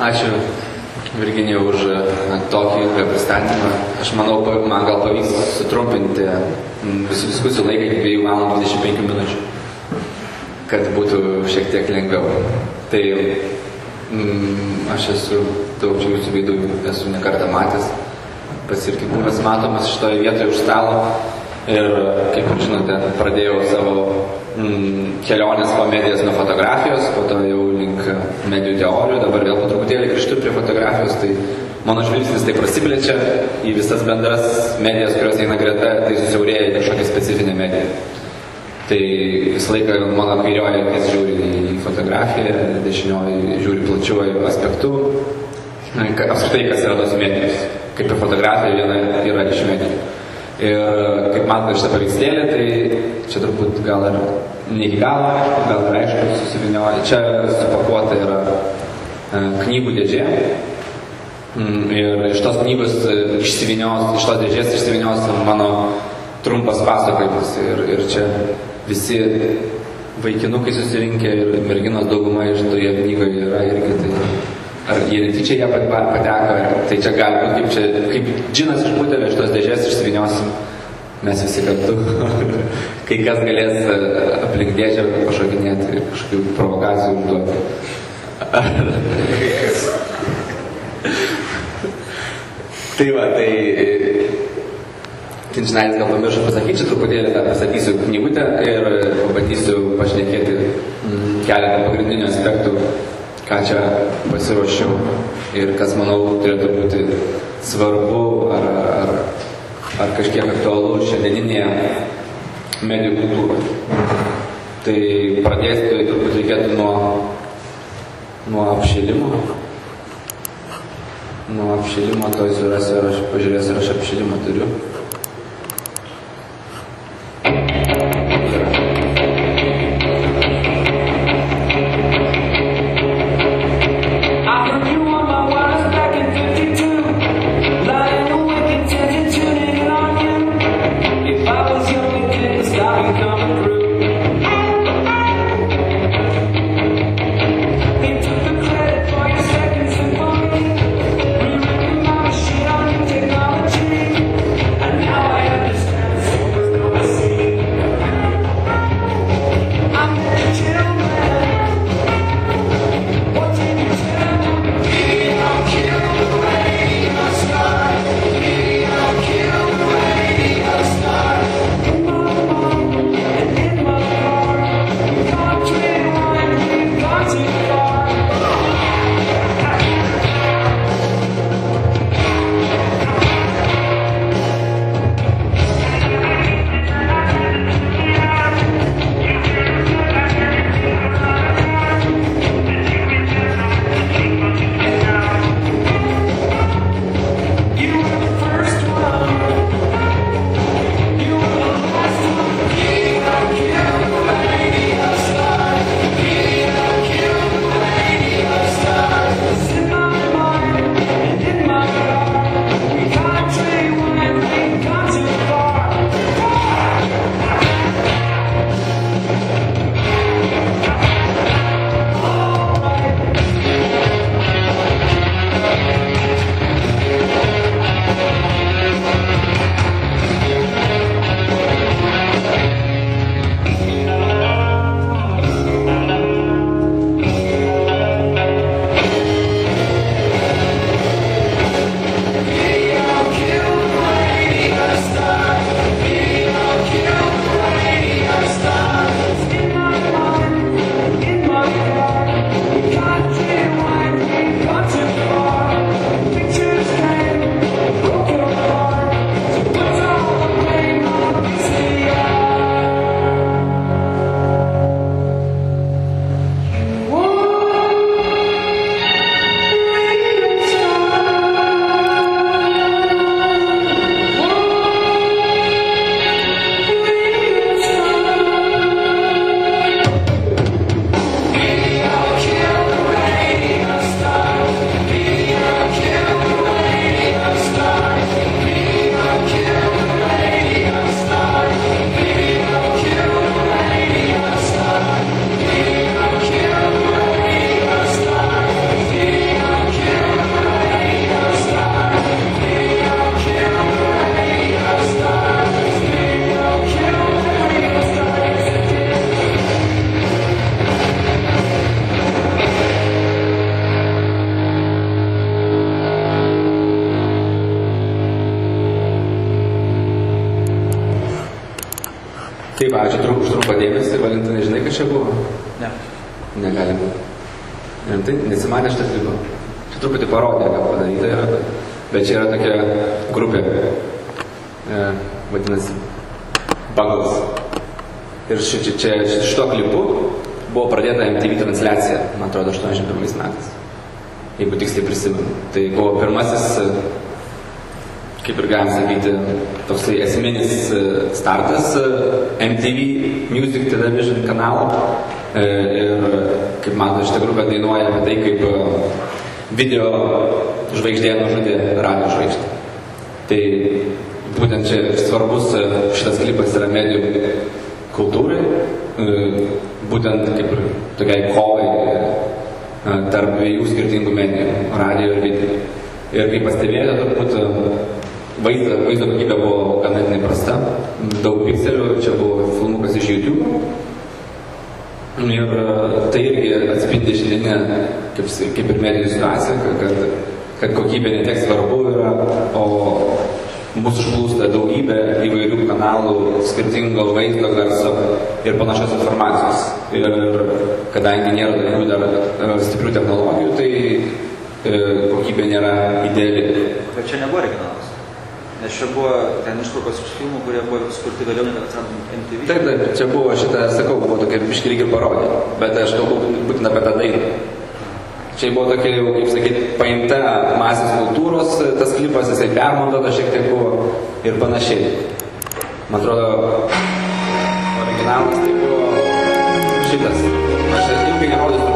Ačiū Virginija už na, tokį ilgą pristatymą. Aš manau, man gal pavyks sutrumpinti visų diskusijų laiką iki 2 valandų 25 minučių, kad būtų šiek tiek lengviau. Tai mm, aš esu daug jūsų veidų, esu nekartą matęs, pats irgi buvęs matomas šitoje vietoje už stalo. Ir kaip žinote, pradėjau savo kelionės po medijas nuo fotografijos, po to jau link medijų teorijų, dabar vėl po truputėlį grįžtu prie fotografijos, tai mano žvilgsnis tai prasiplečia į visas bendras medijas, kurios eina greta, tai susiaurėja į kažkokią specifinę mediją. Tai visą laiką mano kairioji akis žiūri į fotografiją, dešinioji žiūri plačiuoju aspektu. Apskritai, kas yra tos medijos. Kaip ir fotografija viena yra iš medijų. Ir kaip matote šitą paveikslėlį, tai čia turbūt gal ir ne iki galo, gal ir aišku, susivinioja. Čia supakuota yra e, knygų dėžė. Mm, Ir iš tos knygos e, išsivinios, iš tos dėžės išsivinios mano trumpas pasakojimas. Ir, ir čia visi vaikinukai susirinkę ir merginos dauguma iš toje knygoje yra irgi tai. Ar jie netyčia ją pat- pat- pateko, tai čia gali būti kaip, čia, kaip džinas iš butelio iš tos dėžės išsiviniosim mes visi kartu. Kai kas galės e, aplink dėžę pašokinėti ir kažkokių provokacijų užduoti. tai va, tai Kinčinaitis gal pamiršau pasakyti, čia truputėlį tą pasakysiu knygutę ir pabandysiu pašnekėti keletą pagrindinių aspektų, ką čia pasiruošiau ir kas, manau, turėtų būti svarbu ar, ar, ar kažkiek aktualu šiandieninėje medijų kultūroje. Tai pradėsiu turbūt reikėtų nuo, nuo apšilimo. Nuo apšilimo, to surasiu, ar aš pažiūrėsiu, ar aš apšilimą turiu. Jeigu tiksliai prisimenu. Tai buvo pirmasis, kaip ir galim sakyti, toksai esminis e, startas e, MTV Music Television kanalo. E, Ir kaip matote, šitą grupę dainuoja apie tai, kaip video žvaigždė nužudė radio žvaigždę. Tai būtent čia svarbus šitas klipas yra medijų kultūrai, būtent kaip ir tokiai kovai tarp dviejų skirtingų medijų - radio ir video. Ir kaip pastebėjote, turbūt e, vaizdo, vaizdo kokybė buvo ganėtinai prasta, daug pikselių, čia buvo filmukas iš YouTube. Ir e, tai irgi atspindi šiandieninę, kaip, kaip ir medijų situaciją, kad- kad, kokybė ne tiek svarbu yra, o mūsų užplūsta daugybė įvairių kanalų, skirtingo vaizdo garso ir panašios informacijos. Ir kadangi nėra tokių dar stiprių technologijų, tai e, kokybė nėra ideali. Bet čia nebuvo originalas. Nes čia buvo ten ištraukos iš filmų, kurie buvo sukurti vėliau, negu atsirado MTV. Taip, taip, čia buvo šitą, sakau, buvo tokia biški lyg ir parodė, bet aš kalbu būtent apie tą dainą. Čia buvo tokia, jau, kaip sakyti, paimta masės kultūros, tas klipas, jisai permontuotas šiek tiek buvo ir panašiai. Man atrodo, originalas tai buvo šitas. Aš ilgai nerodysiu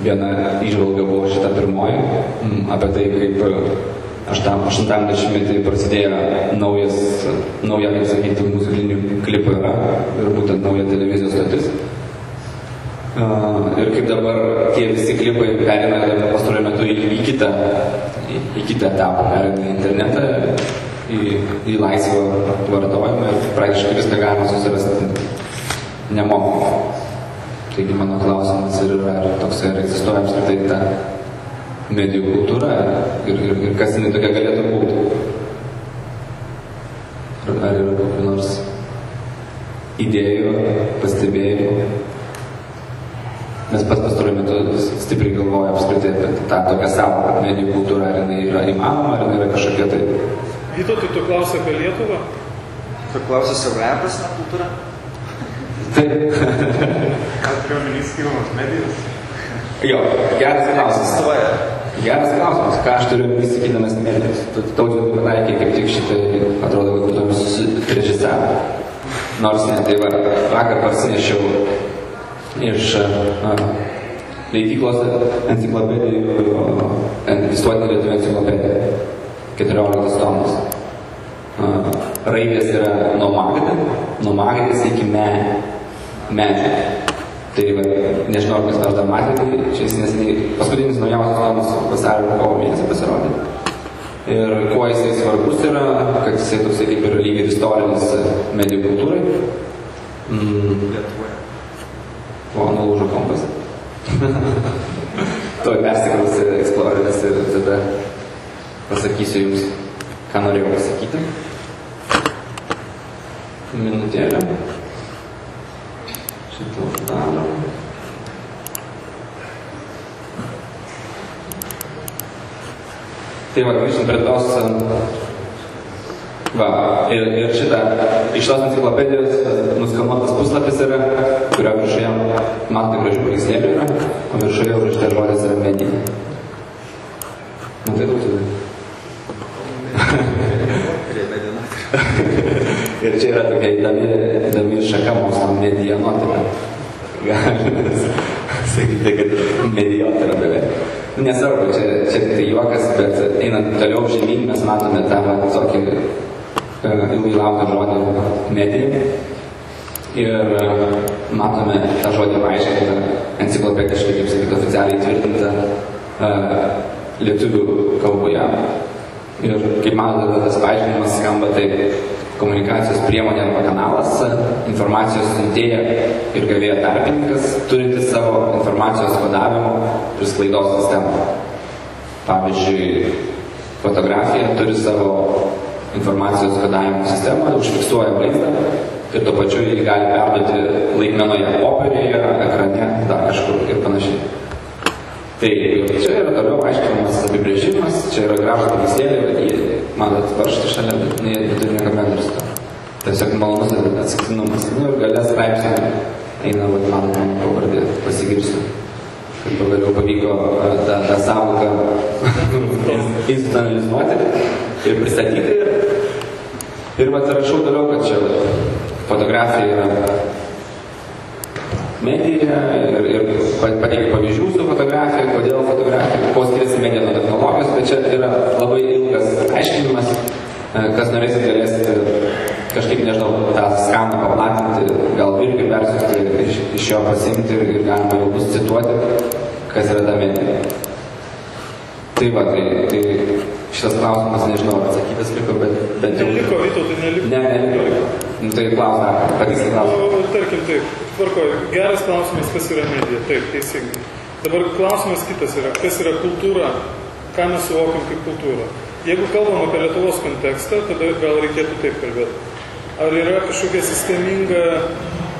viena išvalga buvo šita pirmoji, m, apie tai, kaip e, aštuntam dešimtmetį prasidėjo naujas, nauja, kaip sakyti, muzikalinių klipų era ir būtent nauja televizijos stotis. Uh, ir kaip dabar tie visi klipai perina pastaruoju metu į, į kitą, į, į kitą etapą, perina į internetą, į, į laisvą vartojimą ir praktiškai viską galima susirasti nemokamai. Taigi mano klausimas ir yra, ar toks ar egzistuoja apskritai ta medijų kultūra ir, ir, ir kas jinai tokia galėtų būti. Ar, ar yra kokių nors idėjų, pastebėjimų. Nes pats pastaruoju metu stipriai galvoju apskritai apie tą tokią savo medijų kultūrą, ar jinai yra įmanoma, ar jinai yra kažkokia tai. Vytautai, tu klausi apie Lietuvą? Tu klausi siaurąją prasme kultūrą? Taip. Turiu omenys skiriamas medijos? Jo, geras klausimas. Geras klausimas, ką aš turiu įsikydamas medijos. Tautis Mikulaitė kaip tik šitai, atrodo, kad būtum susirežisavo. Nors ne, tai va, vakar parsinešiau iš uh, leidyklos enciklopedijų, uh, visuotinė lietuvių enciklopedija, 14 tomas. Uh, raidės yra nuo magdės iki me, medžio. Tai va, nežinau, kas nors dar matė, tai jis neseniai, paskutinis naujausias tomas vasario kovo mėnesį pasirodė. Ir kuo jisai svarbus yra, kad jisai toksai kaip ir lygiai istorinis medijų kultūrai. Mm, Lietuvoje. o nulūžo kompas. tuoj persikrausiu Explorer'as ir tada pasakysiu jums, ką norėjau pasakyti. Minutėlę. Šitą uždarom. Tai va, grįžtant prie tos Va, ir, ir šitą, iš tos enciklopedijos nuskanuotas puslapis yra, kurio viršuje matote gražių paveikslėlių yra, o viršuje užrašytas žodis yra medija. Nu tai daug tada. Prie medinatė. Ir čia yra tokia įdomi, įdomi šaka mokslo medianotika. Galime sakyti, kad mediotera beveik. Nesvarbu, čia, čia tai juokas, bet einant toliau žemyn mes matome tą va, tokį ilgai lauktą žodį medija. Ir matome tą žodį paaiškintą enciklopediškai, kaip sakyti, oficialiai tvirtintą lietuvių kalboje. Ir kaip matote, tas paaiškinimas skamba taip komunikacijos priemonė arba kanalas, informacijos siuntėja ir gavėjo tarpininkas, turintis savo informacijos kodavimo ir sklaidos sistemą. Pavyzdžiui, fotografija turi savo informacijos kodavimo sistemą, užfiksuoja vaizdą ir tuo pačiu jį gali perduoti laikmenoje popieriuje, ekrane, dar kažkur ir panašiai. Tai čia yra toliau aiškinamas apibrėžimas, čia yra gražų paveikslėlė, matot varžtą šalia, bet jie neturi nieko bendro su to. Tiesiog malonus atsitiktinumas. Nu ir galės straipsnė eina, vat, mano mano pavardė, pasigirsiu. Kad pagaliau pavyko a, tą, tą savoką institucionalizuoti ir pristatyti. Ir, ir vat rašau toliau, kad čia fotografija yra medija ir, ir pateikia pavyzdžių su fotografija, kodėl fotografija, kuo skiriasi medija nuo technologijos, bet čia yra labai ilgas aiškinimas, e, kas norėsit galėsite kažkaip, nežinau, tą skaną paplatinti, gal irgi persiųsti iš, iš jo pasimti ir, ir galima jau bus cituoti, kas yra ta medija. Tai va, tai, tai šitas klausimas, nežinau, atsakytas liko, bet, bet jau... Neliko, Vytautai, neliko. Ne, ne, neliko. Nu, tai klausimą, patikslį klausimą. Nu, tarkim taip, tvarkoj, geras klausimas, kas yra medija, taip, teisingai. Dabar klausimas kitas yra, kas yra kultūra, ką mes suvokiam kaip kultūra. Jeigu kalbam apie Lietuvos kontekstą, tada gal reikėtų taip kalbėti. Ar yra kažkokia sisteminga,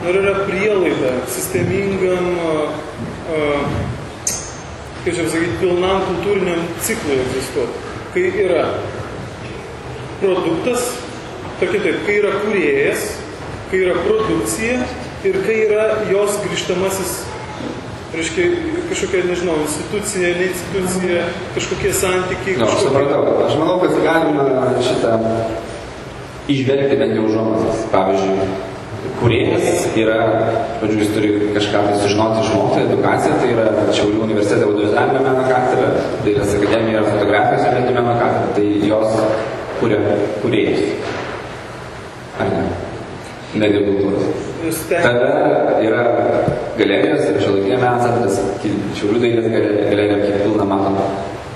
ar yra prielaida sistemingam, uh, kaip čia pasakyti, pilnam kultūriniam ciklui egzistuoti. Kai yra produktas, tokia taip, kai yra kūrėjas, kai yra produkcija ir kai yra jos grįžtamasis, reiškia, kažkokia, nežinau, institucija, ne institucija, kažkokie santykiai. Na, aš kažkokie- supratau. Aš manau, kad galima šitą išvelgti bent jau užuomasas. Pavyzdžiui, kuriejas yra, žodžiu, jis turi kažką tai sužinoti, išmokti, edukacija, tai yra Šiaulių universitete audiovizualinio meno katedra, dailės akademija yra fotografijos ir meno katedra, tai jos kuria kuriejas. Ar ne? Medijų kultūros. Sten- Tada yra galerijos ir šiuolaikinė meno centras, Šiaulių dailės galerija, kiek pilna matom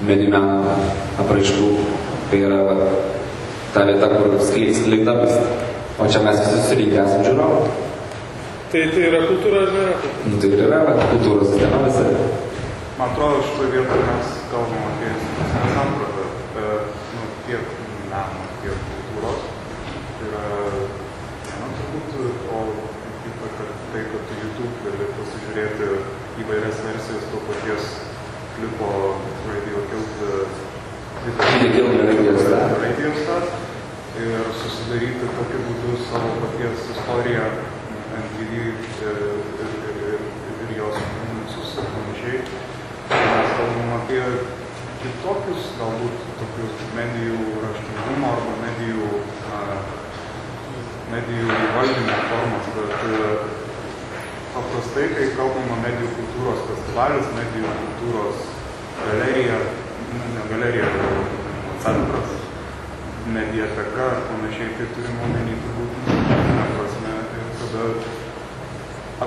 medijų meno apraiškų. Tai yra va, ta vieta, kur skleida visą. O čia mes visi susirinkę esame žiūrovai. Tai, tai yra kultūra ar kultūra? Nu, tai yra va, kultūros sistema visa. Man atrodo, šitoje vietoje mes kalbam apie apie nu, tiek meno, tiek kultūros. Tai yra viena turbūt, o kita, kad tai, kad tu YouTube gali pasižiūrėti įvairias versijas to paties klipo Radio Radio Killed Radio Star. Ir susidaryti tokiu būdu savo paties istoriją MTV ir, ir, ir, ir, ir jos minusus ir panašiai. Mes kalbam apie kitokius, galbūt tokius medijų raštingumo arba medijų, a, medijų valdymo formas, bet e, paprastai, kai kalbama medijų kultūros festivalis, medijų kultūros galerija, nu, ne galerija, centras, mediateka panašiai, tai turime omeny turbūt institucinę prasme ir tada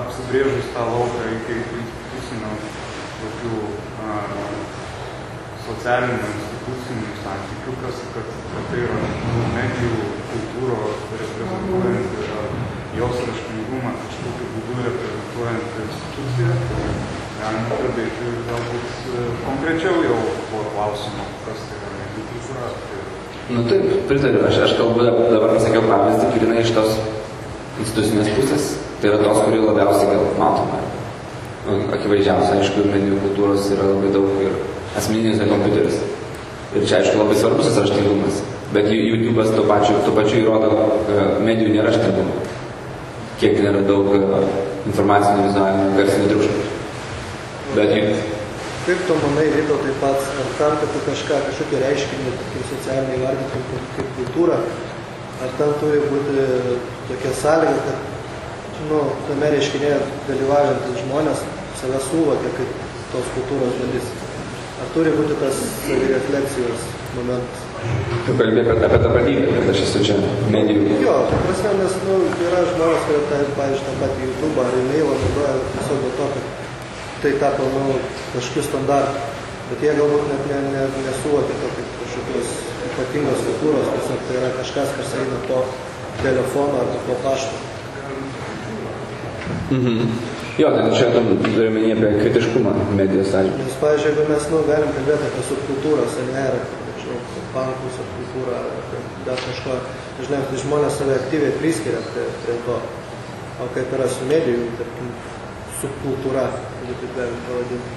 apsibrėžus tą lauką iki institucinių tokių a, socialinių institucinių santykių, kas, kad, kad tai yra medijų kultūros reprezentuojanti ar jos raštingumą kažkokiu būdu reprezentuojanti institucija, galim kalbėti galbūt e, konkrečiau jau tuo klausimu, kas tai yra medijų kultūra. Tai Nu taip, pritariu, aš, aš kalbu dabar, pasakiau pavyzdį, grinai iš tos institucinės pusės, tai yra tos, kuri labiausiai gal matoma. Nu, Akivaizdžiausia, aišku, medijų kultūros yra labai daug ir asmeninis ir kompiuteris. Ir čia, aišku, labai svarbus tas raštingumas. Bet YouTube'as tuo pačiu, tuo pačiu įrodo e, medijų neraštingumą. Kiek ten yra daug e, informacinio, vizualinio, garsinio triukšmo. Bet jų- Kaip tu manai, Vytau, taip pat, ar tam, kad tu kažką, kažkokį reiškinį, kaip socialinį įvardintum kaip, kaip kultūrą, ar ten turi būti tokia sąlyga, kad, nu, tame reiškinėje dalyvaujantys žmonės save suvokia kaip tos kultūros dalis. Ar turi būti tas savirefleksijos momentas? Tu kalbė apie, apie tapatybę, kad aš esu čia medijų. Jo, prasme, nes, nu, yra žmonės, kurie, tai, pavyzdžiui, tą patį YouTube ar e-mailą naudoja tiesiog dėl to, kad tai tapo, nu, kažkokiu standartu. Bet jie galbūt net ne, ne, nesuvokia to kaip kažkokios ypatingos kultūros, tiesiog tai yra kažkas, kas eina po telefono ar po pašto. Mhm. Jo, tai čia turiu menį apie kritiškumą medijos atžvilgiu. Nes, pavyzdžiui, jeigu mes, nu, galim kalbėti apie subkultūras, ar ne, ar, nežinau, pankų subkultūrą, ar dar kažko, dažniausiai žmonės save aktyviai priskiria prie, prie to. O kaip yra su medijų, tarkim, subkultūra, jeigu taip galim pavadinti.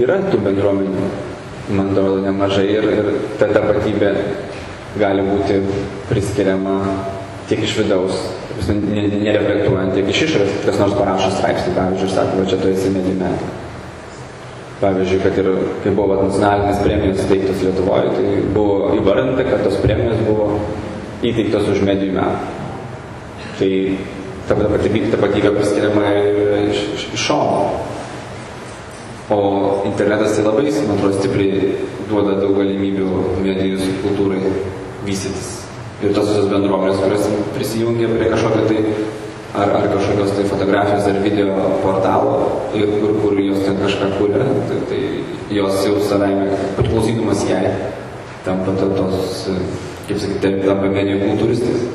Yra tų bendruomenių, man atrodo, nemažai ir, ir ta tapatybė gali būti priskiriama tiek iš vidaus, nereflektuojant, tiek iš išorės, kas nors parašo straipsnį, pavyzdžiui, ir sako, va čia tu esi medijų metai. Pavyzdžiui, kad ir kai buvo vat, nacionalinės premijos įteiktos Lietuvoje, tai buvo įvardinta, kad tos premijos buvo įteiktos už medijų metą. Tai ta tapatybė, tapatybė priskiriama ir iš, iš, iš šono. O internetas tai labai, man atrodo, stipriai duoda daug galimybių medijų kultūrai vystytis. Ir tos visos bendruomenės, kurios prisijungia prie kažkokio tai, ar, ar kažkokios tai fotografijos ar video portalo, kur, kur jos ten kažką kūrė, tai, tai jos jau savaime, priklausydamas jai, tampa to- tos, kaip sakyti, tampa medijų kultūristais.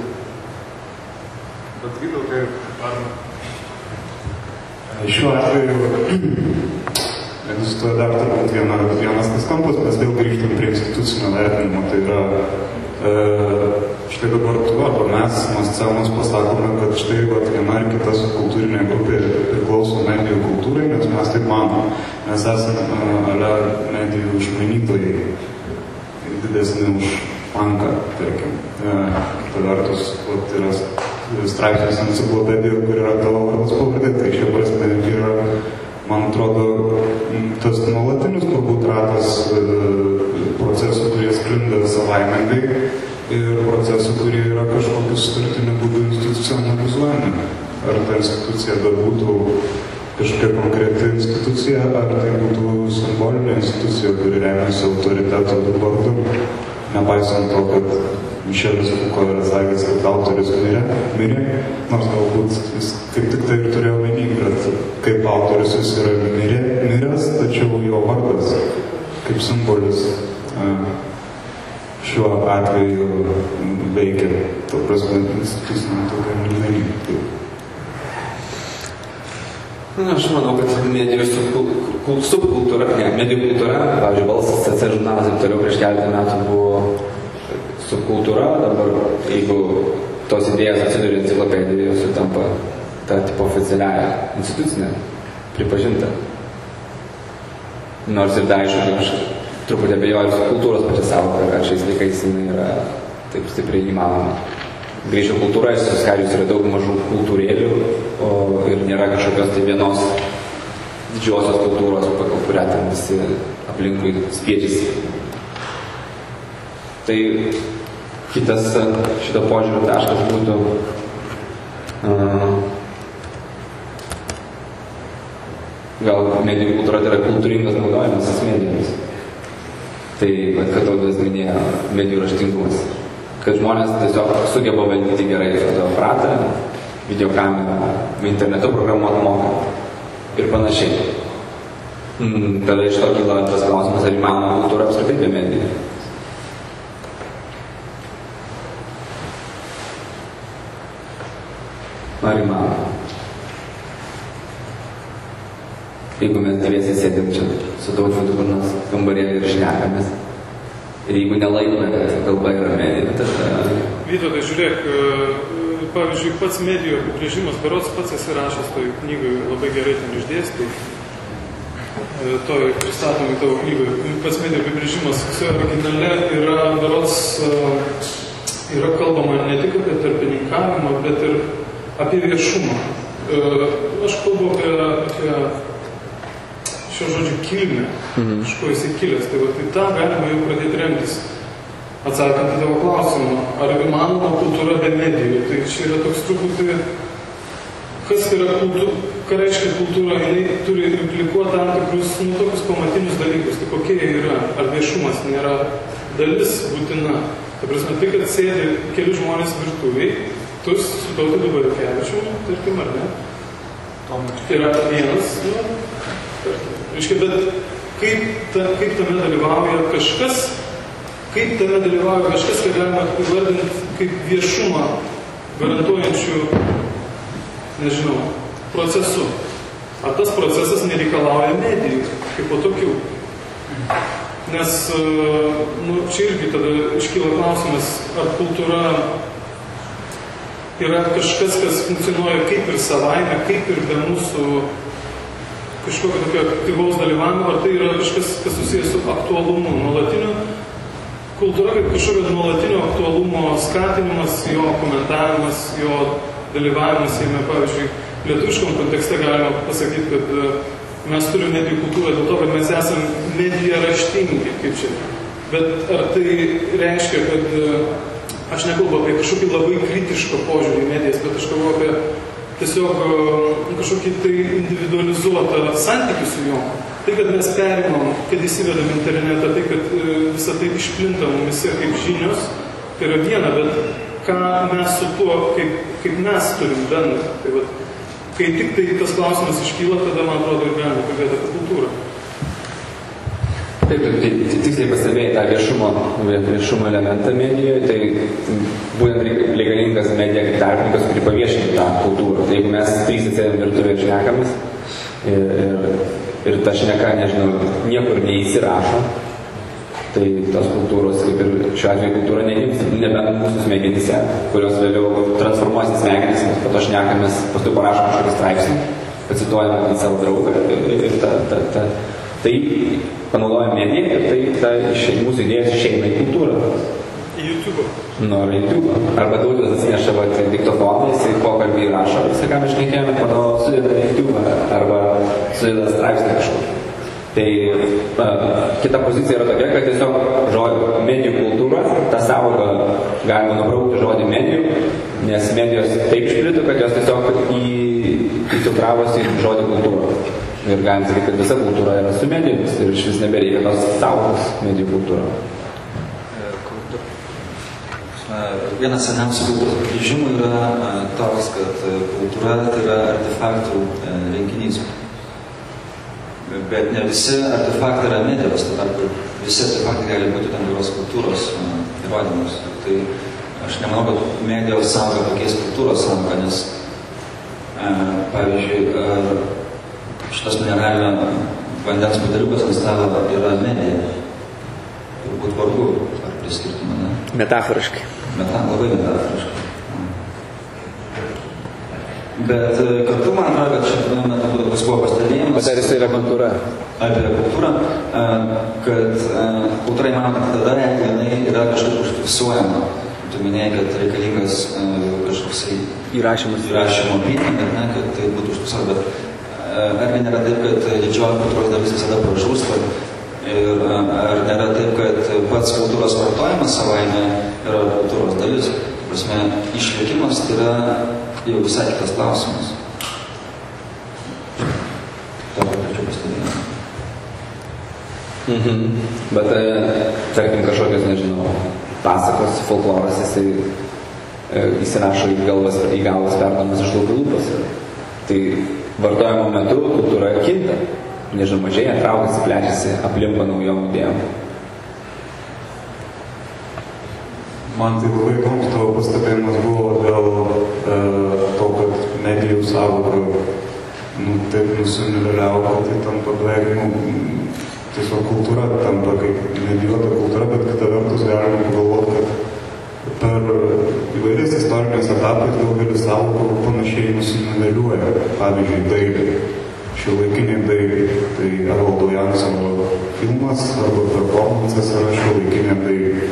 Bet Vytautai, ar Šiuo atveju egzistuoja dar turbūt viena, vienas tas kampas, mes vėl grįžtam prie institucinio vertinimo. Tai yra, e, štai dabar arba mes nuo scenos pasakome, kad štai vat, viena ar kita kultūrinė grupė priklauso medijų kultūrai, nes mes taip manom. Mes esame e, ale medijų išmanytojai didesni už panką, tarkim. E, kita vertus, vat, yra straipsnis enciklopedijoje, kur yra tavo vardas pavardė, tai šia prasme yra, man atrodo, tas nuolatinis turbūt ratas e, procesų, kurie sklinda savaimingai ir procesų, kurie yra kažkokiu sutartiniu būdu institucionalizuojami. Ar ta institucija bebūtų kažkokia konkreti institucija, ar tai būtų simbolinė institucija, kuri remiasi autoriteto vardu. Nepaisant to, kad Mišelis Fuko yra sakęs, kad autoris mirė, mirė, nors galbūt jis kaip tik tai ir turėjo menį, kad kaip autorius jis yra mirė, miręs, tačiau jo vardas kaip simbolis e, šiuo atveju veikia, to prasme, institucinė tokia lygmenį. Na, aš manau, kad medijų subkul- kul- subkultūra, ne, medijų kultūra, pavyzdžiui, balsas CC žurnalas ir toliau prieš keletą metų buvo subkultūra, dabar jeigu tos idėjas atsiduria enciklopedijoje, jos jau tampa ta tipo oficialiaja institucinė, pripažinta. Nors ir dar aišku, truputį abejoju su kultūros pačia savoka, ar šiais laikais jinai yra taip stipriai įmanoma. Greičio kultūroje suskarius yra daug mažų kultūrėlių o, ir nėra kažkokios tai vienos didžiosios kultūros, pagal kurią ten visi aplinkui spiečiasi. Tai kitas šito požiūrio taškas būtų uh, gal medijų kultūra tai yra kultūringas naudojimas medijomis. Tai, kad Taudas minėjo, medijų raštingumas. Kad žmonės tiesiog sugeba valdyti gerai fotoaparatą, videokamerą, internetu programuoti moka ir panašiai. Mm, tada iš to kyla tas klausimas, ar įmanoma kultūra apskritai be medijų. Ar įmanoma? Jeigu mes dviesi sėdim čia su nors kambarėlį ir šnekamės. Ir jeigu nelaikome, kad kalba yra medija, tada Vytautai, žiūrėk, e, pavyzdžiui, pats medijų apibrėžimas, berots pats esi rašęs toj knygai, labai gerai ten išdėstai, E, toj pristatomai tavo knygai. Pats medijų apibrėžimas, jisai originale yra, berots, yra kalbama ne tik apie tarpininkavimą, bet ir apie viešumą. E, Aš kalbu apie, apie šio žodžio kilmę, mhm. iš ko jisai kilęs. Tai, va, tai tą galima jau pradėti remtis. Atsakant į tavo klausimą, ar įmanoma kultūra be medijų, tai čia yra toks truputį, kas yra kultūra, ką reiškia kultūra, jinai turi implikuoti tam tikrus, nu, tokius pamatinius dalykus, tai kokie jie yra, ar viešumas nėra dalis būtina. Ta prasme, tai, kad sėdi keli žmonės virtuviai, tu su tautu dabar kevičiumi, tarkim, ar ne? Tai yra vienas, nu, tarkim. Reiškia, bet kaip, ta, kaip tame dalyvauja kažkas, kaip tame dalyvauja kažkas, ką galima įvardinti kaip viešumą garantuojančių, nežinau, procesų. Ar tas procesas nereikalauja medijų, kaip po tokių? Nes, e, nu, čia irgi tada iškyla klausimas, ar kultūra yra kažkas, kas funkcionuoja kaip ir savaime, kaip ir be mūsų kažkokio tokio aktyvaus dalyvavimo, ar tai yra kažkas, kas susijęs su aktualumu, nuolatiniu. Kultūra kaip kažkokio nuolatinio aktualumo skatinimas, jo komentavimas, jo dalyvavimas jame, pavyzdžiui, lietuviškam kontekste galima pasakyti, kad e, mes turime medijų kultūrą dėl to, kad mes esame medija raštingi, kaip čia. Bet ar tai reiškia, kad e, aš nekalbu apie kažkokį labai kritišką požiūrį į medijas, bet aš kalbu apie tiesiog e, kažkokį tai individualizuotą santykį su juo. Tai, kad mes perimam, kad įsivedam internetą, tai, kad e, visą tai išplinta mumise kaip žinios, tai yra viena, bet ką mes su tuo, kaip, kaip mes turim bendrą. Tai, vat, kai tik tai tas klausimas iškyla, tada, man atrodo, ir galime kalbėti apie kultūrą. Taip, tai, tiksliai pastebėjai tą viešumo, viešumo elementą medijoje, tai būtent reik- reikalingas medija kaip tarpininkas, kuri paviešintų tą kultūrą. Tai jeigu mes trys atsėdėm virtuvėje ir šnekamis ir, ir, ir ta šneka, nežinau, niekur neįsirašo, tai tos kultūros, kaip ir šiuo atveju kultūra negims, nebent mūsų smegenyse, kurios vėliau transformuosis smegenys, mes po to šnekamės, paskui parašom kažkokį straipsnį, pacituojame savo draugą ir, ir ta, ta, ta, tai panaudojam mediją ir tai ta, iš mūsų idėjos išeina į kultūrą. Į YouTube. Nu, ar YouTube. Arba daugiau atsineša va, diktofoną, jisai pokalbį įrašo, visą ką mes šnekėjome, po to sudeda į YouTube arba sudeda straipsnį kažkokį. Tai uh, kita pozicija yra tokia, kad tiesiog žodį medijų kultūra, tą savoką galima nubraukti žodį medijų, nes medijos taip išplito, kad jos tiesiog į, įsitravosi į žodį kultūra. Ir galim sakyti, kad visa kultūra yra su medijomis ir iš vis nebereikia tos savokos medijų kultūra. Vienas seniausių kultūros apibrėžimų yra e, toks, kad e, kultūra tai yra artefaktų e, rinkinys. Bet ne visi artefaktai yra medijos, tuo tarpu visi artefaktai gali būti tam tikros kultūros įrodymus. Tai aš nemanau, kad medijos sąvoka pakeis kultūros sąvoką, nes pavyzdžiui, šitas mineralinio vandens buteliukas ant stalo yra medija. Turbūt vargu, ar priskirtume, ne? Metaforiškai. Meta, labai metaforiškai. Bet e, kartu man atrodo, kad šitame metu buvo toks buvo pastebėjimas. Bet ar jis yra kultūra? Apie kultūrą, e, kad e, kultūra įmanoma tada, jeigu jinai yra kažkaip užfiksuojama. Tu minėjai, kad reikalingas kažkoksai Įrašymas. įrašymo priemonė, kad tai būtų užfiksuota. Bet argi nėra taip, kad didžioji kultūros dalis visada pražūsta? Ir ar nėra taip, kad pats kultūros vartojimas savaime yra kultūros dalis? Prasme, išlikimas tai yra jau visai kitas klausimas. Tokio pačio pastebėjimo. Mhm. Bet, e, tarkim, kažkokios, nežinau, pasakos, folkloras, jisai e, įsirašo į galvas, į galvas perdamas iš lūpų lūpas. Tai vartojimo metu kultūra kinta. Nežinau, mažėja, traukiasi, plečiasi, aplimpa naujom idėjom. Man tai labai įdomus tavo pastebėjimas buvo dėl e, to, kad medijų savoka nu, taip nusiniveliavo, kad tai tampa beveik, nu, tiesiog kultūra tampa kaip nebijota kultūra, bet kita vertus galima pagalvoti, kad per įvairias istorinės etapais daugelis sąvokų panašiai nusiniveliuoja. Pavyzdžiui, dailė, šiuolaikiniai dailė, tai Arvaldo Jansono filmas arba performances yra šiuolaikinė dailė.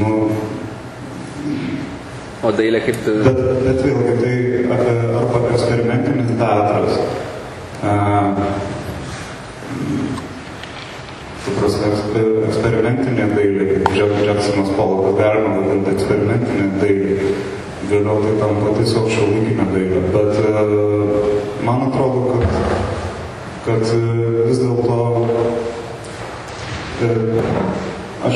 Nu, O dailė kaip. Bet, bet vėlgi tai apie, arba eksperimentinis teatras. A, eksper, eksperimentinė dailė, kaip Jacksonas Polokas galima vadinti eksperimentinė dailė. Vėliau tai tampa tiesiog šiuolaikinė dailė. Bet a, man atrodo, kad, kad a, vis dėlto a, aš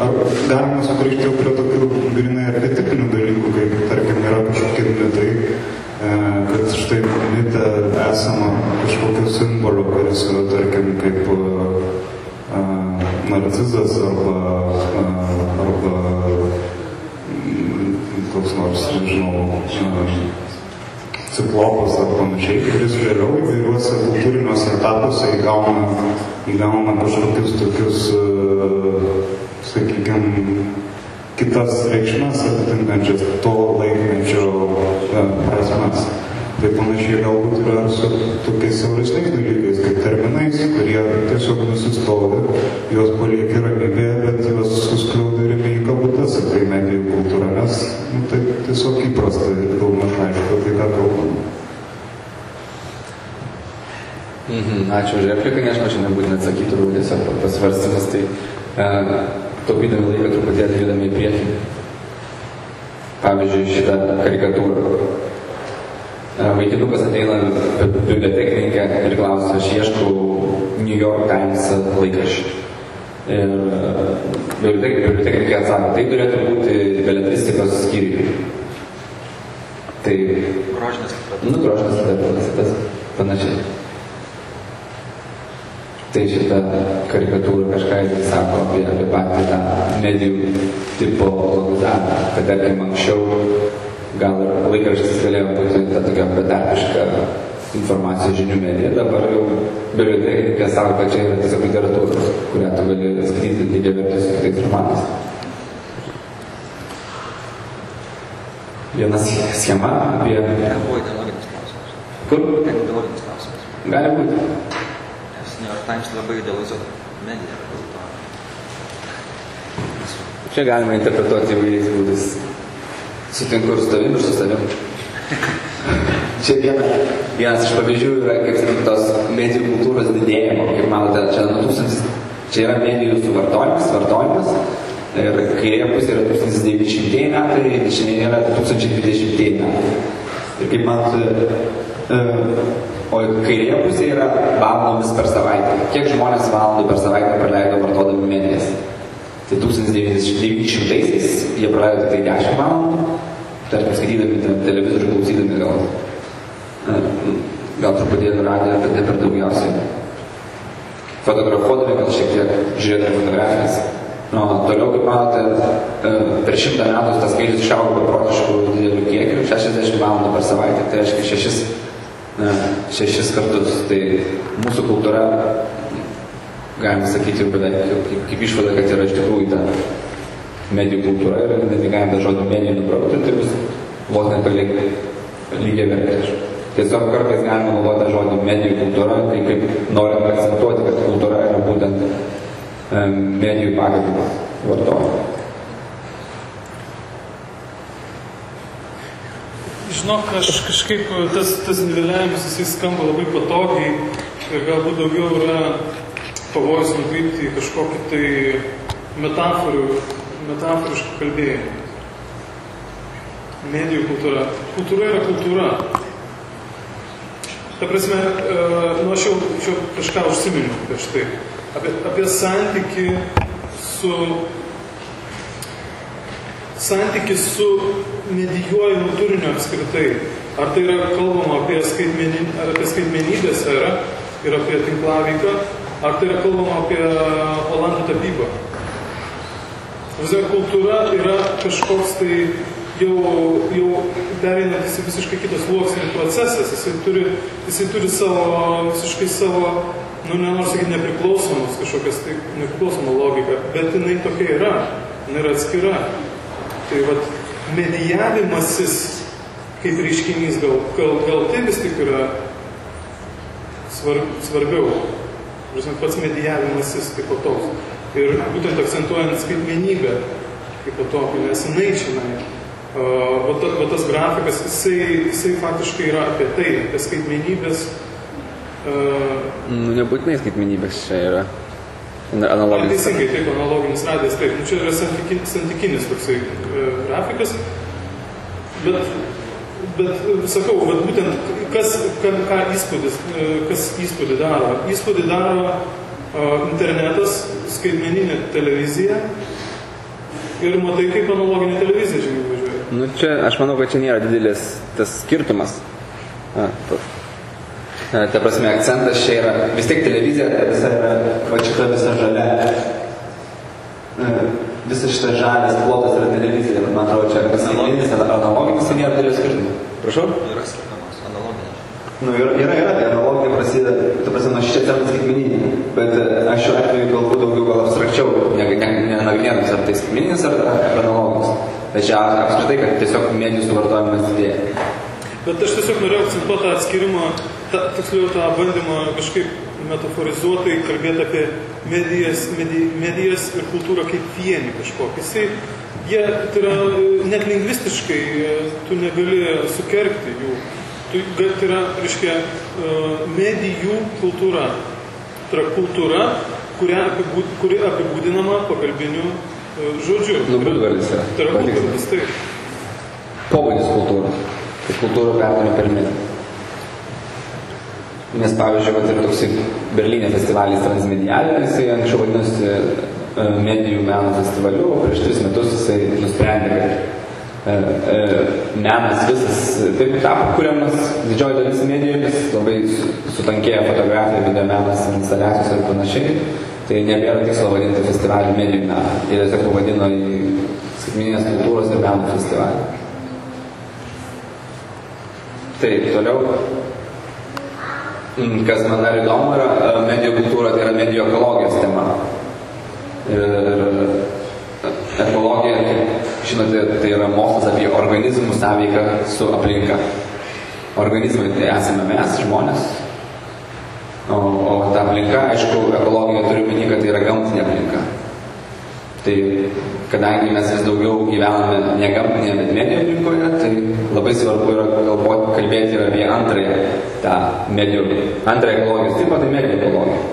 Ar galima sugrįžti jau prie tokių grinai archetipinių dalykų, kaip tarkim yra kažkokie mitai, e, kad štai mite esama kažkokio simbolio, kuris tarkim kaip e, narcizas arba, arba mm, koks nors, nežinau, ciklopas ar panašiai, kuris vėliau įvairiuose kultūriniuose etapuose įgauna, įgauna kažkokius tokius, e, sakykime, kitas reikšmes atitinkančias to laikmečio e, prasmes. Tai panašiai galbūt yra su tokiais siauresniais dalykais, kaip terminais, kurie tiesiog nusistovi, juos palieki ramybėje, bet juos suskliaudi ramiai į kabutes, tai medijų kultūra, nes nu, tai tiesiog įprasta ir daugmaž aišku, tai ką kalbam. Mhm, ačiū už repliką, nes aš nebūtinai atsakyti, turbūt tiesiog pasvarstymas, tai e, taupydami laiką truputėlį judame į priekį. Pavyzdžiui, šitą karikatūrą. Vaikinukas ateina bibliotekininkę ir klausia, aš ieškau New York Times laikraščių. Ir bibliotek- bibliotekininkė atsako, tai turėtų būti beletristikos skyriui. Tai, Grožinės literatūros. nu, grožinės literatūros, tas panašiai. Tai šitą karikatūrą kažką irgi sako apie, apie patį tą medijų tipo logizavimą, kad tarkim anksčiau gal ir laikraštis galėjo būti ta tokia betarpiška informacijos žinių medija, dabar jau bibliotekininkė sako, kad čia yra tiesiog literatūra, kurią tu gali skaityti lygiai vertis su kitais romanais. Viena schema apie... Ten buvo ideologinis klausimas. Kur? Ten ideologinis klausimas. Gali būti. Nes New York Times labai dėl to. Čia galima interpretuoti įvairiais būdais. Sutinku ir su tavim, ir su savim. Čia viena, vienas iš pavyzdžių yra, kaip sakyti, tos medijų kultūros didėjimo. Kaip matote, čia nuo tūkstantis, čia yra medijų suvartojimas, vartojimas. Ir kairėje pusėje yra 1900 metai, dešinėje yra 2020 metai. Ir kaip matote, e, o kairėje pusėje yra valandomis per savaitę. Kiek žmonės valandų per savaitę praleido vartodami medijas? Tai 1900-aisiais jie praleido tik tai 10 valandų, tarkim, skaitydami te- televizorių, klausydami gal, e, gal truputėlį radiją, bet ne per daugiausiai. Fotografuodami gal šiek tiek, žiūrėdami fotografijas. Nu, toliau, kaip matote, e, per šimtą metų tas skaičius išaugo beprotiškų didelių kiekių, 60 valandų per savaitę, tai reiškia šešis, ne, šešis kartus. Tai mūsų kultūra galima sakyti jau beveik kaip, kaip, išvada, kad yra iš tikrųjų ta medijų kultūra ir netgi galime tą žodį medijų nubraukti, tai bus vos nepalikti lygiai vertės. Tiesiog kartais galima naudoti tą žodį medijų kultūra, kai kaip norint akcentuoti, kad kultūra yra būtent em, medijų pagrindas vartojimo. Žinok, aš kažkaip tas, tas niveliavimas jisai skamba labai patogiai ir galbūt daugiau yra pavojus nukrypti į kažkokį tai metaforų, metaforišką kalbėjimą. Medijų kultūra. Kultūra yra kultūra. Ta prasme, e, nu aš jau čia kažką užsiminiau prieš tai. Apie, apie santyki su santykis su medijuojamu turiniu apskritai. Ar tai yra kalbama apie, skaitmeni, ar apie skaitmenybės erą ir apie tinklavyką, ar tai yra kalbama apie olandų tapybą. Visai kultūra yra kažkoks tai jau, jau pereinantis į visiškai kitas sluoksnį procesas, jisai turi, jisai turi savo, visiškai savo, nu nenoriu sakyti nepriklausomus kažkokias tai nepriklausomą logiką, bet jinai tokia yra, jinai yra atskira. Tai vat medijavimasis kaip reiškinys gal, gal, gal tai vis tik yra svarb, svarbiau. Prasme, pats medijavimasis kaip po toks. Ir būtent akcentuojant skaitmenybę kaip tokį, nes jinai čionai. Uh, va, ta, va tas grafikas, jisai, jisai faktiškai yra apie tai, apie skaitmenybės. Nu, nebūtinai skaitmenybės čia yra. Analoginis. teisingai, taip, analoginis radijas, taip, nu, čia yra santykinis, santykinis toksai e, grafikas, bet, bet e, sakau, bet būtent kas, ką, ką įspūdis, e, kas įspūdį daro? Įspūdį daro e, internetas, skaitmeninė televizija ir matai, kaip analoginė televizija žymiai važiuoja. Nu, čia, aš manau, kad čia nėra didelis tas skirtumas. A, to. A, ta prasme, akcentas čia yra, vis tiek televizija, ta visa yra, va šita visa žalia. A, Visas šitas žalias plotas yra televizija, man atrodo, čia kas skaitmeninis ar analoginis, tai nėra didelio skirtumo. Prašau? Yra skirtumas, analoginė. Nu, yra, yra, yra, tai analoginė prasideda, ta prasme, nuo šičia atsiranda skaitmeninė, bet e, aš šiuo atveju kalbu daugiau gal abstrakčiau, nenagrinėdamas ar tai skaitmeninis ar, ar analoginis. Tai čia apskritai, kad tiesiog medijų suvartojimas didėja. Bet aš tiesiog norėjau akcentuoti tą atskirimą, ta, tiksliau tą bandymą kažkaip metaforizuotai kalbėti apie medijas, medi, medijas ir kultūrą kaip vienį kažkokį. Jisai, jie, tai yra net lingvistiškai, tu negali sukergti jų. Tu, tai yra, reiškia, e, medijų kultūra. Tai yra kultūra, kurią apibūd, kuri apibūdinama pagalbiniu e, žodžiu. Nu, būdvardis yra. Tai yra būdvardis, taip. Pobūdis kultūros. Tai kultūrų perdavimo per mediją. Nes pavyzdžiui, vat ir toksai Berlyne festivalis Transmedialė, jisai anksčiau vadinosi e, medijų meno festivaliu, o prieš tris metus jisai nusprendė, kad e, e, menas visas taip tapo kuriamas didžioji dalis medijomis, labai su- sutankėjo fotografija, video menas, instaliacijos ir panašiai. Tai nebėra tikslo vadinti festivalį medijų meną. Jie tiesiog pavadino į skaitmeninės kultūros ir meno festivalį. Taip, toliau. Kas man dar įdomu yra, e, medijų kultūra tai yra medijų ekologijos tema. Ir e, ekologija, žinote, tai yra mokslas apie organizmų sąveiką su aplinka. Organizmai tai esame mes, žmonės. O, o ta aplinka, aišku, ekologija turi minį, kad tai yra gamtinė aplinka. Tai kadangi mes vis daugiau gyvename ne gamtinėje, bet medijų aplinkoje, tai labai svarbu yra galvoti, kalbėti ir apie antrąją tą medijų, antrąją ekologijos tipą, tai medijų ekologija.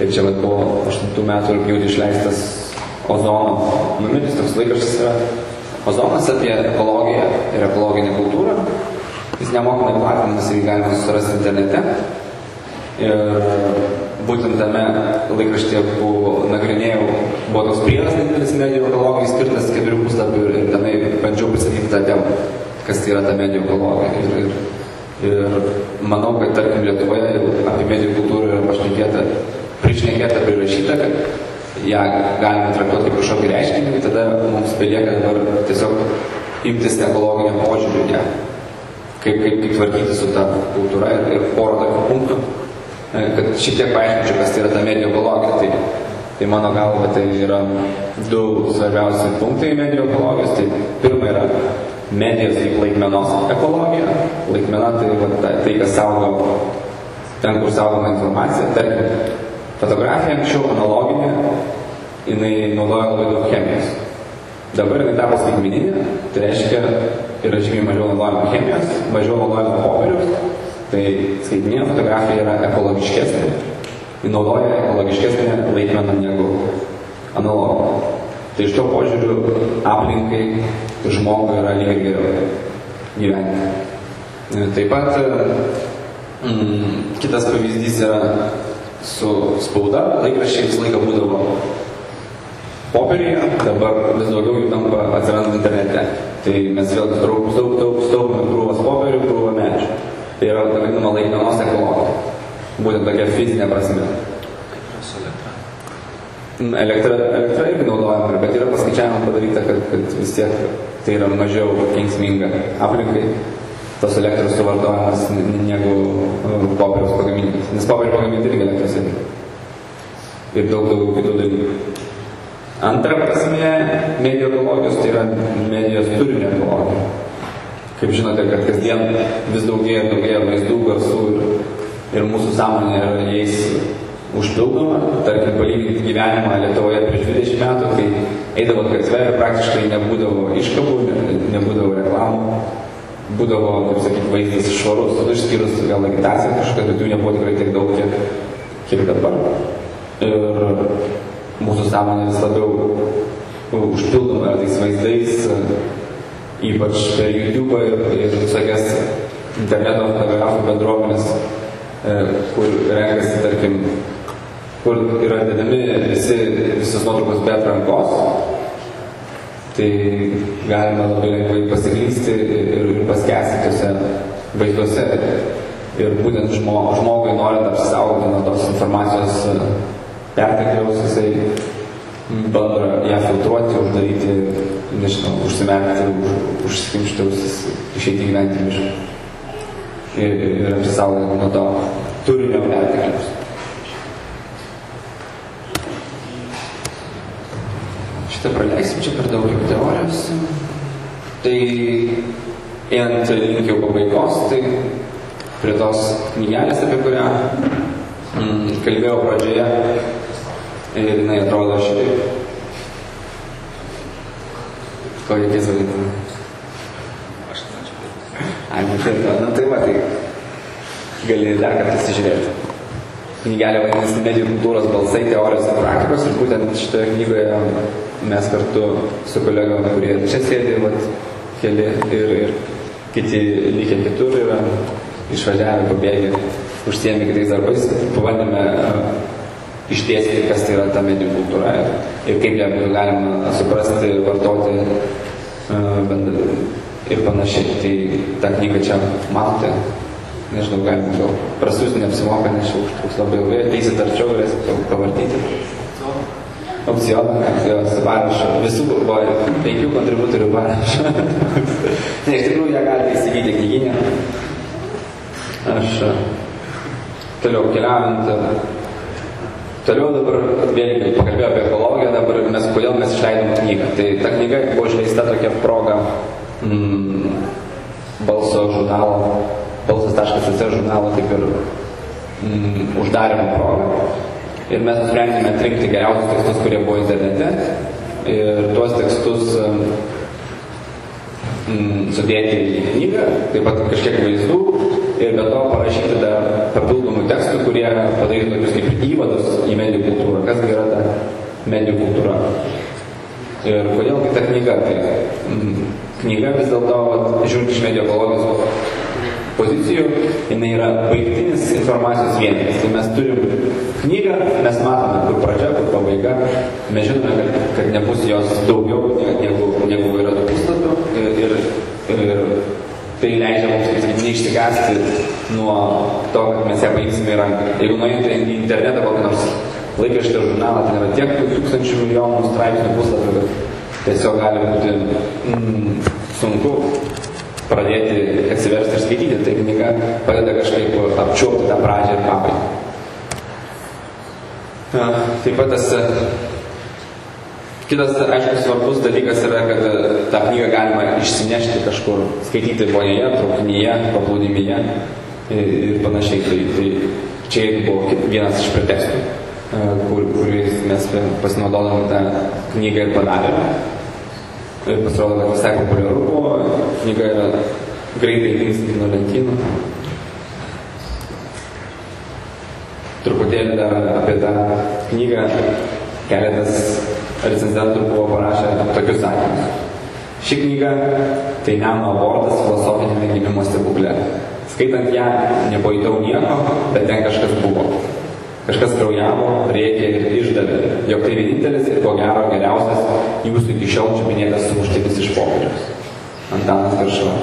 Ir čia vat, po 8 metų rūpjūtį išleistas ozono numeris, toks laikraštis yra ozonas apie ekologiją ir ekologinę kultūrą. Jis nemokamai platinamas ir jį galima susirasti internete. Ir būtent tame laikraštyje buvo, nagrinėjau, buvo toks priedas nedidelis medijų ekologijai skirtas keturių puslapių ir, tenai bandžiau pristatyti tą temą, kas tai yra ta medijų ekologija. Ir, ir, ir manau, kad tarkim Lietuvoje apie medijų kultūrą yra pašnekėta, prišnekėta, prirašyta, kad ją galime traktuoti kaip kažkokį reiškinį, tai tada mums belieka dabar tiesiog imtis ekologinio požiūrį į ją. Kaip, kaip, kaip tvarkyti su ta kultūra ir, ir porą tokių punktų kad šiek tiek paaiškinčiau, kas tai yra ta medijų ekologija. Tai, tai mano galva tai yra du svarbiausi punktai medijų ekologijos. Tai pirma yra medijos kaip laikmenos ekologija. Laikmena tai va, ta, tai, kas saugo ten, kur saugoma informacija. Tarkim, fotografija anksčiau analoginė, jinai naudoja labai daug chemijos. Dabar jinai tapo skaitmeninė, tai reiškia yra žymiai mažiau naudojama chemijos, mažiau naudojama popieriaus. Tai skaitmeninė fotografija yra ekologiškesnė. Ji naudoja ekologiškesnę laikmeną negu analoginė. Tai iš to požiūriu aplinkai žmogui yra lygiai geriau gyventi. Taip pat mm, kitas pavyzdys yra su spauda. Laikraščiai visą laiką būdavo popierėje, dabar vis daugiau jų tampa atsiranda internete. Tai mes vėl daug, daug, daug staupome krūvas popierių, krūvą medžių. Tai yra ta vadinama laikmenos ekologija. Būtent tokia fizinė prasme. Elektra. Elektra, irgi naudojama, bet yra paskaičiavimą padaryta, kad, kad vis tiek tai yra mažiau kenksminga aplinkai tos elektros suvartojimas negu uh, popieriaus pagaminti. Nes popierių pagaminti irgi elektros reikia. Ir daug daugiau kitų dalykų. Antra prasme, medijų ekologijos tai yra medijos turinio ekologija. Kaip žinote, kad kasdien vis daugėja ir daugėja vaizdų, garsų ir, ir mūsų sąmonė yra jais užpildoma. Tarkim, palyginti gyvenimą Lietuvoje prieš 20 metų, kai eidavo gatve ir praktiškai nebūdavo iškabų, ne- nebūdavo reklamų, būdavo, kaip sakyti, vaizdas švarus, išskyrus gal agitaciją kažkokią, bet jų nebuvo tikrai tiek daug, kiek, kiek dabar. Ir mūsų sąmonė vis labiau užpildoma tais vaizdais, ypač per YouTube ir, ir visokias interneto fotografų bendruomenės, e, kur renkasi, tarkim, kur yra dedami visi, visos nuotraukos be atrankos, tai galima labai lengvai pasiklysti ir, ir paskesti tose vaizduose. Ir būtent žmo, žmogui norint apsisaugoti nuo tos informacijos e, pertekliaus, jisai bando ją filtruoti, uždaryti, nežinau, užsimerkti, už, užsikimšti ausis, išeiti gyventi mišką. Ir, ir, apsisaugoti nuo to turinio pertekliaus. Šitą praleisim čia per daug jau teorijos. Tai einant link jau pabaigos, tai prie tos knygelės, apie kurią mm, kalbėjau pradžioje, ir jinai atrodo šitaip. Ko reikės vadinti? Ai, matai, na tai va, tai gali dar kartą įsižiūrėti. Knygelė vadinasi Medijų kultūros balsai, teorijos ir praktikos ir būtent šitoje knygoje mes kartu su kolegom, kurie čia sėdi, vat, keli ir, ir kiti likę kitur yra išvažiavę, pabėgę, užsiemė kitais darbais, pabandėme uh, išdėstyti, kas tai yra ta medijų kultūra ir, ir kaip ją būtų galima suprasti, vartoti uh, bend- ir panašiai. Tai tą knygą čia matote, nežinau, galima gal prasiųsti neapsimoka, nes čia užtruks labai ilgai, ateisit arčiau galėsit pa- pavartyti. Opcioną, jos parašo, visų buvo penkių kontributorių parašo. ne, iš tikrųjų ją galite įsigyti knyginę. Aš toliau keliaujant, toliau dabar vėlgi pakalbėjau apie ekologiją, dabar mes, kodėl mes išleidom knygą. Tai ta knyga buvo išleista tokia proga mm, balso žurnalo, balsas.cc žurnalo kaip ir mm, uždarimo proga. Ir mes nusprendėme atrinkti geriausius tekstus, kurie buvo internete. Ir tuos tekstus mm, sudėti į knygą, taip pat kažkiek vaizdų ir be to parašyti dar papildomų tekstų, kurie padarytų tokius kaip įvadus į medijų kultūrą. Kasgi yra ta medijų kultūra? Ir kodėl ta knyga? Tai mm, knyga vis dėlto, žiūrint iš medijų ekologijos pozicijų, jinai yra baigtinis informacijos vienetas. Tai mes turim knygą, mes matome, kur pradžia, kur pabaiga, mes žinome, kad, kad nebus jos daugiau negu, negu yra tų puslapių ir, ir, ir tai leidžia neišsigasti nuo to, kad mes ją baigsime į ranką. Jeigu nuėjate į internetą kokį nors laikraštį ar žurnalą, ten yra tiek tūkstančių milijonų straipsnių puslapių, kad tiesiog gali būti mm, sunku pradėti atsiversti ir skaityti. Tai knyga padeda kažkaip apčiuopti tą pradžią ir pabaigą. Taip pat tas kitas, aišku, svarbus dalykas yra, kad e, tą knygą galima išsinešti kažkur, skaityti vonėje, traukinyje, paplūdimyje ir, ir panašiai. Tai, tai čia buvo vienas iš pretekstų, e, kur, kuriais mes pasinaudodami tą knygą ir padarėme. Ir pasirodo, kad visai populiaru buvo, knyga yra greitai dingsta nuo lentynų. Truputėlį dar apie tą knygą keletas recenzentų buvo parašę tokius sakinius. Ši knyga tai Nemuno abortas filosofinėme gimimo stebukle. Skaitant ją, nepajutau nieko, bet ten kažkas buvo. Kažkas kraujavo, rėkė ir išdavė, jog tai vienintelis ir ko gero geriausias jūsų iki šiol čia minėtas sumuštinis iš popieriaus. Antanas Garšvas.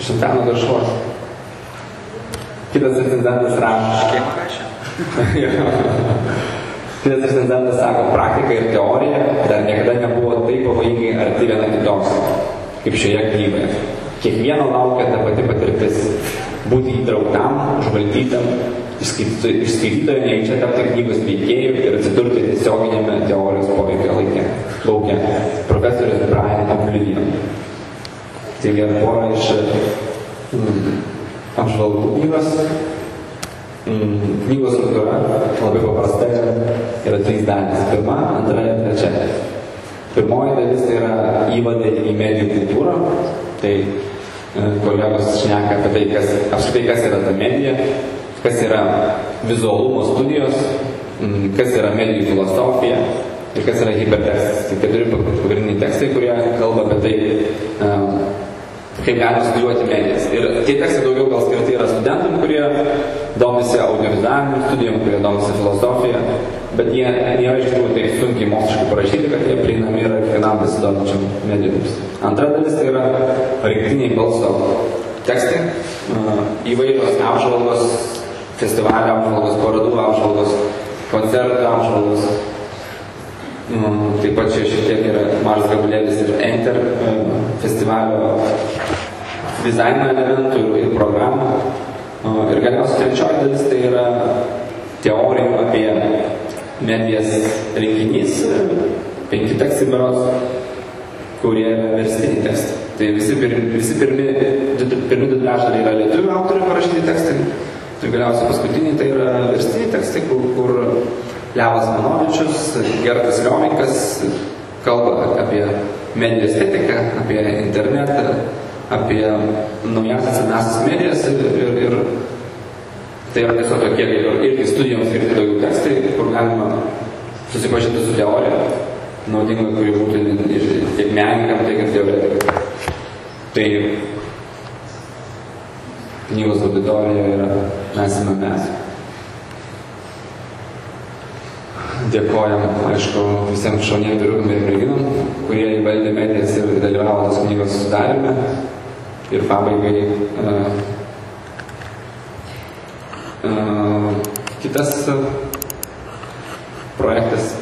Iš Antano Garšvos. Kitas recenzentas rašo. Kitas recenzentas sako, praktika ir teorija dar niekada nebuvo taip pavojingai arti viena kitos, kaip šioje knygoje. Kiekvieno laukia ta pati patirtis - būti įtrauktam, išskaityto- išskaitytojo neįčia tapti knygos veikėjų ir atsidurti tiesioginėme teorijos poveikio laike. Laukia. Profesorius Brian Oblivion. Taigi pora iš mm, apžvalgų knygos. Mm, knygos struktūra labai paprasta yra, trys dalys. Pirma, antra ir trečia. Pirmoji dalis tai yra įvadai į medijų kultūrą. Tai e, kolegos šneka apie tai, kas, apskritai kas yra ta medija, kas yra vizualumo studijos, mm, kas yra medijų filosofija ir kas yra hipertekstas. Tai keturi pagrindiniai tekstai, kurie kalba apie tai, e, kaip galima studijuoti medijas. Ir tie tekstai daugiau gal skirti yra studentam, kurie domisi audiovizualiniam studijom, kurie domisi filosofija, bet jie nėra iš tikrųjų taip sunkiai moksliškai parašyti, kad jie prieinami yra kiekvienam besidominčiam medijoms. Antra dalis tai yra rinktiniai balso tekstai, a, įvairios apžvalgos, festivalio apžvalgos, parodų apžvalgos, koncertų apžvalgos, Mm, Taip pat čia šiek tiek yra mažas gabalėlis ir Enter e, festivalio dizaino elementų ir programų. O, Ir galiausiai trečioji dalis tai yra teorija apie medijas rinkinys, penki tekstai beros, kurie verstiniai tekstai. Tai visi, pir, visi pirmi, pirmi du trečdaliai yra lietuvių autorių parašyti tekstai. Ir galiausiai paskutiniai tai yra verstiniai tekstai, kur, kur Levas Manovičius, Gertas Liomikas kalba apie medijų estetiką, apie internetą, apie naujasias senasias medijas ir, ir, ir tai yra tiesiog tokie ir- irgi studijoms skirti daugiau tekstai, kur galima susipažinti su teorija, naudinga, kuri būtų ir tiek menininkam, tiek ir teoretikam. Tai knygos auditorija yra mes esame mes. Dėkojam, aišku, visiems šauniem vyrukam ir merginom, kurie įvaldė medijas ir dalyvavo tos knygos sudarime. Ir pabaigai uh, uh, kitas uh, projektas